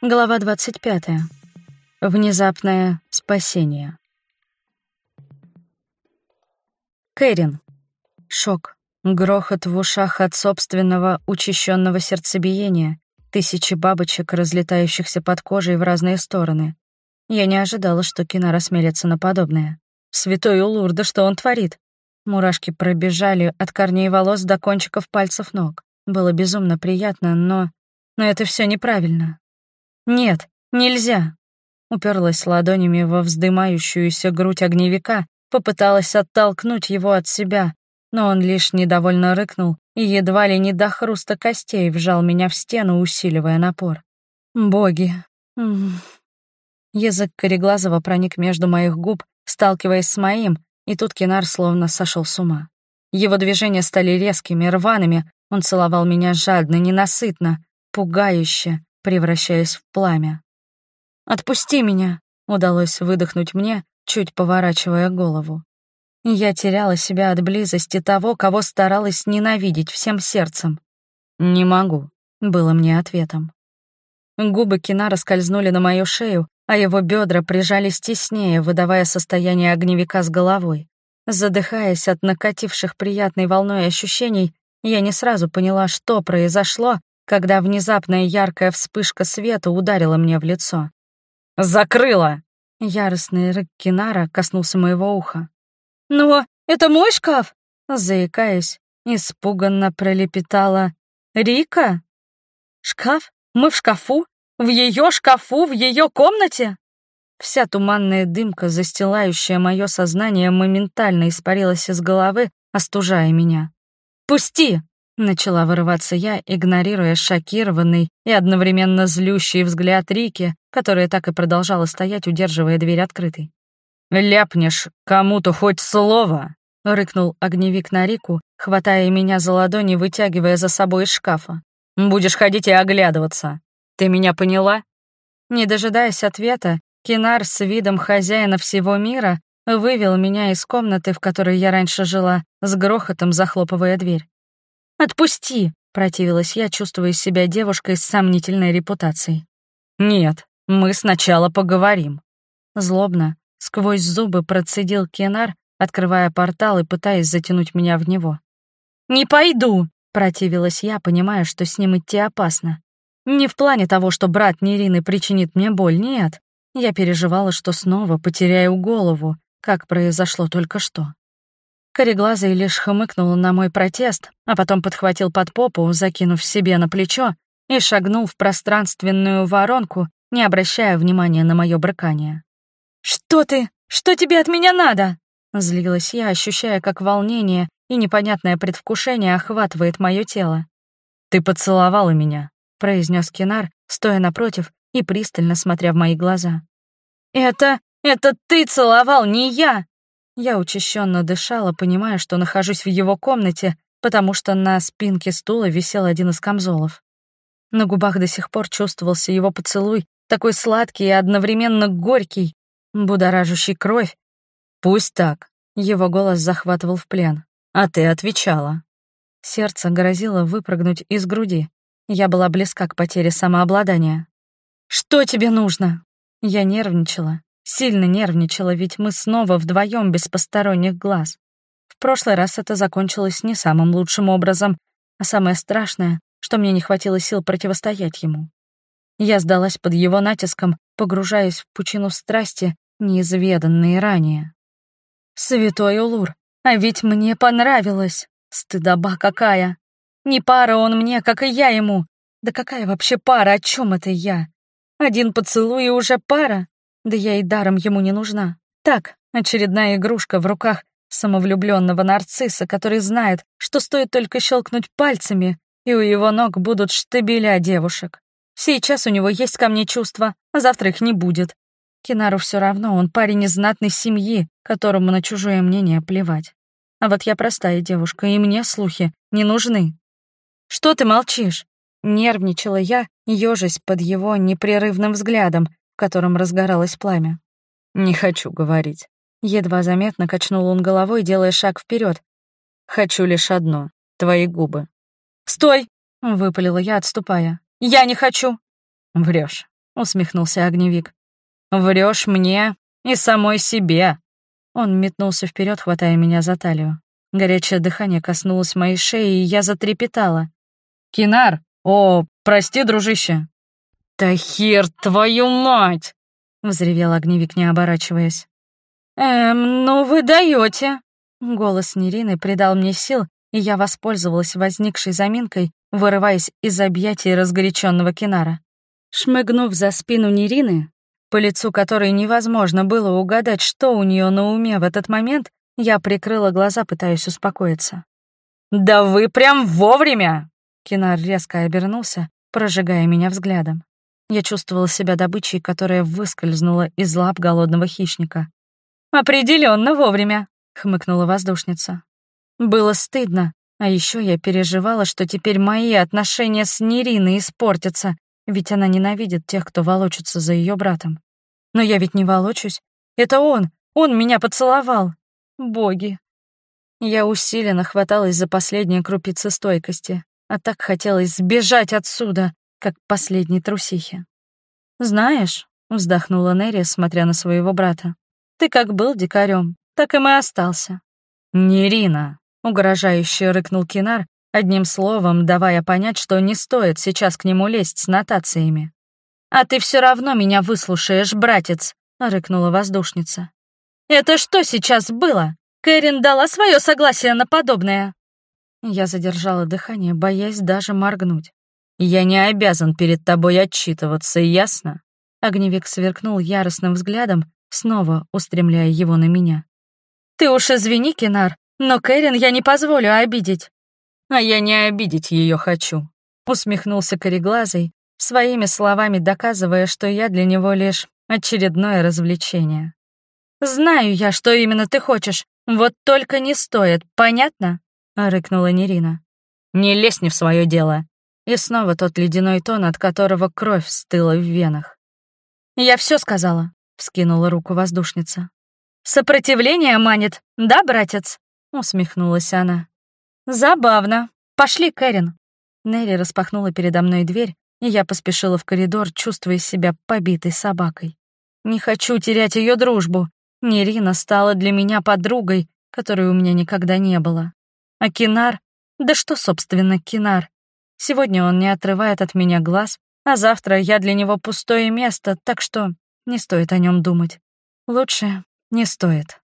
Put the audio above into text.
Глава 25. Внезапное спасение. Кэрин. Шок. Грохот в ушах от собственного учащенного сердцебиения, тысячи бабочек, разлетающихся под кожей в разные стороны. Я не ожидала, что Кинар осмелится на подобное. Святой Улур, да что он творит? Мурашки пробежали от корней волос до кончиков пальцев ног. Было безумно приятно, но... Но это все неправильно. «Нет, нельзя!» Уперлась ладонями во вздымающуюся грудь огневика, попыталась оттолкнуть его от себя, но он лишь недовольно рыкнул и едва ли не до хруста костей вжал меня в стену, усиливая напор. «Боги!» Язык Кореглазова проник между моих губ, сталкиваясь с моим, и тут Кинар словно сошел с ума. Его движения стали резкими, рваными, он целовал меня жадно, ненасытно, пугающе, превращаясь в пламя. «Отпусти меня!» — удалось выдохнуть мне, чуть поворачивая голову. Я теряла себя от близости того, кого старалась ненавидеть всем сердцем. «Не могу», — было мне ответом. Губы Кина скользнули на мою шею, а его бедра прижались теснее, выдавая состояние огневика с головой. Задыхаясь от накативших приятной волной ощущений, я не сразу поняла, что произошло, когда внезапная яркая вспышка света ударила мне в лицо. «Закрыла!» Яростный рык Кинара коснулся моего уха. «Но это мой шкаф!» Заикаясь, испуганно пролепетала. «Рика? Шкаф? Мы в шкафу? В ее шкафу? В ее комнате?» Вся туманная дымка, застилающая мое сознание, моментально испарилась из головы, остужая меня. «Пусти!» Начала вырываться я, игнорируя шокированный и одновременно злющий взгляд Рики, которая так и продолжала стоять, удерживая дверь открытой. «Ляпнешь кому-то хоть слово!» — рыкнул огневик на Рику, хватая меня за ладони, вытягивая за собой из шкафа. «Будешь ходить и оглядываться. Ты меня поняла?» Не дожидаясь ответа, Кинар с видом хозяина всего мира вывел меня из комнаты, в которой я раньше жила, с грохотом захлопывая дверь. «Отпусти!» — противилась я, чувствуя себя девушкой с сомнительной репутацией. «Нет, мы сначала поговорим». Злобно, сквозь зубы процедил Кенар, открывая портал и пытаясь затянуть меня в него. «Не пойду!» — противилась я, понимая, что с ним идти опасно. Не в плане того, что брат Нерины причинит мне боль, нет. Я переживала, что снова потеряю голову, как произошло только что. Кореглазый лишь хмыкнул на мой протест, а потом подхватил под попу, закинув себе на плечо, и шагнул в пространственную воронку, не обращая внимания на мое брыкание. «Что ты? Что тебе от меня надо?» Злилась я, ощущая, как волнение и непонятное предвкушение охватывает мое тело. «Ты поцеловала меня», — произнес Кинар, стоя напротив и пристально смотря в мои глаза. «Это... это ты целовал, не я!» Я учащенно дышала, понимая, что нахожусь в его комнате, потому что на спинке стула висел один из камзолов. На губах до сих пор чувствовался его поцелуй, такой сладкий и одновременно горький, будоражащий кровь. «Пусть так», — его голос захватывал в плен. «А ты отвечала». Сердце грозило выпрыгнуть из груди. Я была близка к потере самообладания. «Что тебе нужно?» Я нервничала, Сильно нервничала, ведь мы снова вдвоем без посторонних глаз. В прошлый раз это закончилось не самым лучшим образом, а самое страшное, что мне не хватило сил противостоять ему. Я сдалась под его натиском, погружаясь в пучину страсти, неизведанные ранее. Святой Улур, а ведь мне понравилось. Стыдоба какая. Не пара он мне, как и я ему. Да какая вообще пара, о чем это я? Один поцелуй и уже пара? Да я и даром ему не нужна. Так, очередная игрушка в руках самовлюбленного нарцисса, который знает, что стоит только щелкнуть пальцами, и у его ног будут штабеля девушек. Сейчас у него есть ко мне чувства, а завтра их не будет. Кинару все равно, он парень из знатной семьи, которому на чужое мнение плевать. А вот я простая девушка, и мне слухи не нужны. «Что ты молчишь?» Нервничала я, ежась под его непрерывным взглядом, котором разгоралось пламя. «Не хочу говорить». Едва заметно качнул он головой, делая шаг вперед. «Хочу лишь одно — твои губы». «Стой!» — выпалила я, отступая. «Я не хочу!» Врешь. усмехнулся огневик. Врешь мне и самой себе. Он метнулся вперед, хватая меня за талию. Горячее дыхание коснулось моей шеи, и я затрепетала. «Кинар! О, прости, дружище!» «Тахир, твою мать!» — взревел огневик, не оборачиваясь. «Эм, ну вы даете. Голос Нерины придал мне сил, и я воспользовалась возникшей заминкой, вырываясь из объятий разгоряченного Кинара. Шмыгнув за спину Нерины, по лицу которой невозможно было угадать, что у нее на уме в этот момент, я прикрыла глаза, пытаясь успокоиться. «Да вы прям вовремя!» Кинар резко обернулся, прожигая меня взглядом. Я чувствовала себя добычей, которая выскользнула из лап голодного хищника. Определенно вовремя», — хмыкнула воздушница. Было стыдно, а еще я переживала, что теперь мои отношения с Нериной испортятся, ведь она ненавидит тех, кто волочится за ее братом. Но я ведь не волочусь. Это он, он меня поцеловал. Боги. Я усиленно хваталась за последние крупицы стойкости, а так хотелось сбежать отсюда, как последней трусихи. «Знаешь», — вздохнула Нерри, смотря на своего брата, «ты как был дикарем, так и мы остался». «Нерина», — угрожающе рыкнул Кинар, одним словом давая понять, что не стоит сейчас к нему лезть с нотациями. «А ты все равно меня выслушаешь, братец», — рыкнула воздушница. «Это что сейчас было? Кэрин дала свое согласие на подобное?» Я задержала дыхание, боясь даже моргнуть. «Я не обязан перед тобой отчитываться, ясно?» Огневик сверкнул яростным взглядом, снова устремляя его на меня. «Ты уж извини, Кенар, но Кэрин я не позволю обидеть». «А я не обидеть ее хочу», — усмехнулся кореглазый, своими словами доказывая, что я для него лишь очередное развлечение. «Знаю я, что именно ты хочешь, вот только не стоит, понятно?» — рыкнула Нерина. «Не лезь не в свое дело». И снова тот ледяной тон, от которого кровь стыла в венах. «Я все сказала», — вскинула руку воздушница. «Сопротивление манит, да, братец?» — усмехнулась она. «Забавно. Пошли, Кэрин». Нелли распахнула передо мной дверь, и я поспешила в коридор, чувствуя себя побитой собакой. Не хочу терять ее дружбу. Нерина стала для меня подругой, которой у меня никогда не было. А Кинар? Да что, собственно, Кинар? Сегодня он не отрывает от меня глаз, а завтра я для него пустое место, так что не стоит о нем думать. Лучше не стоит.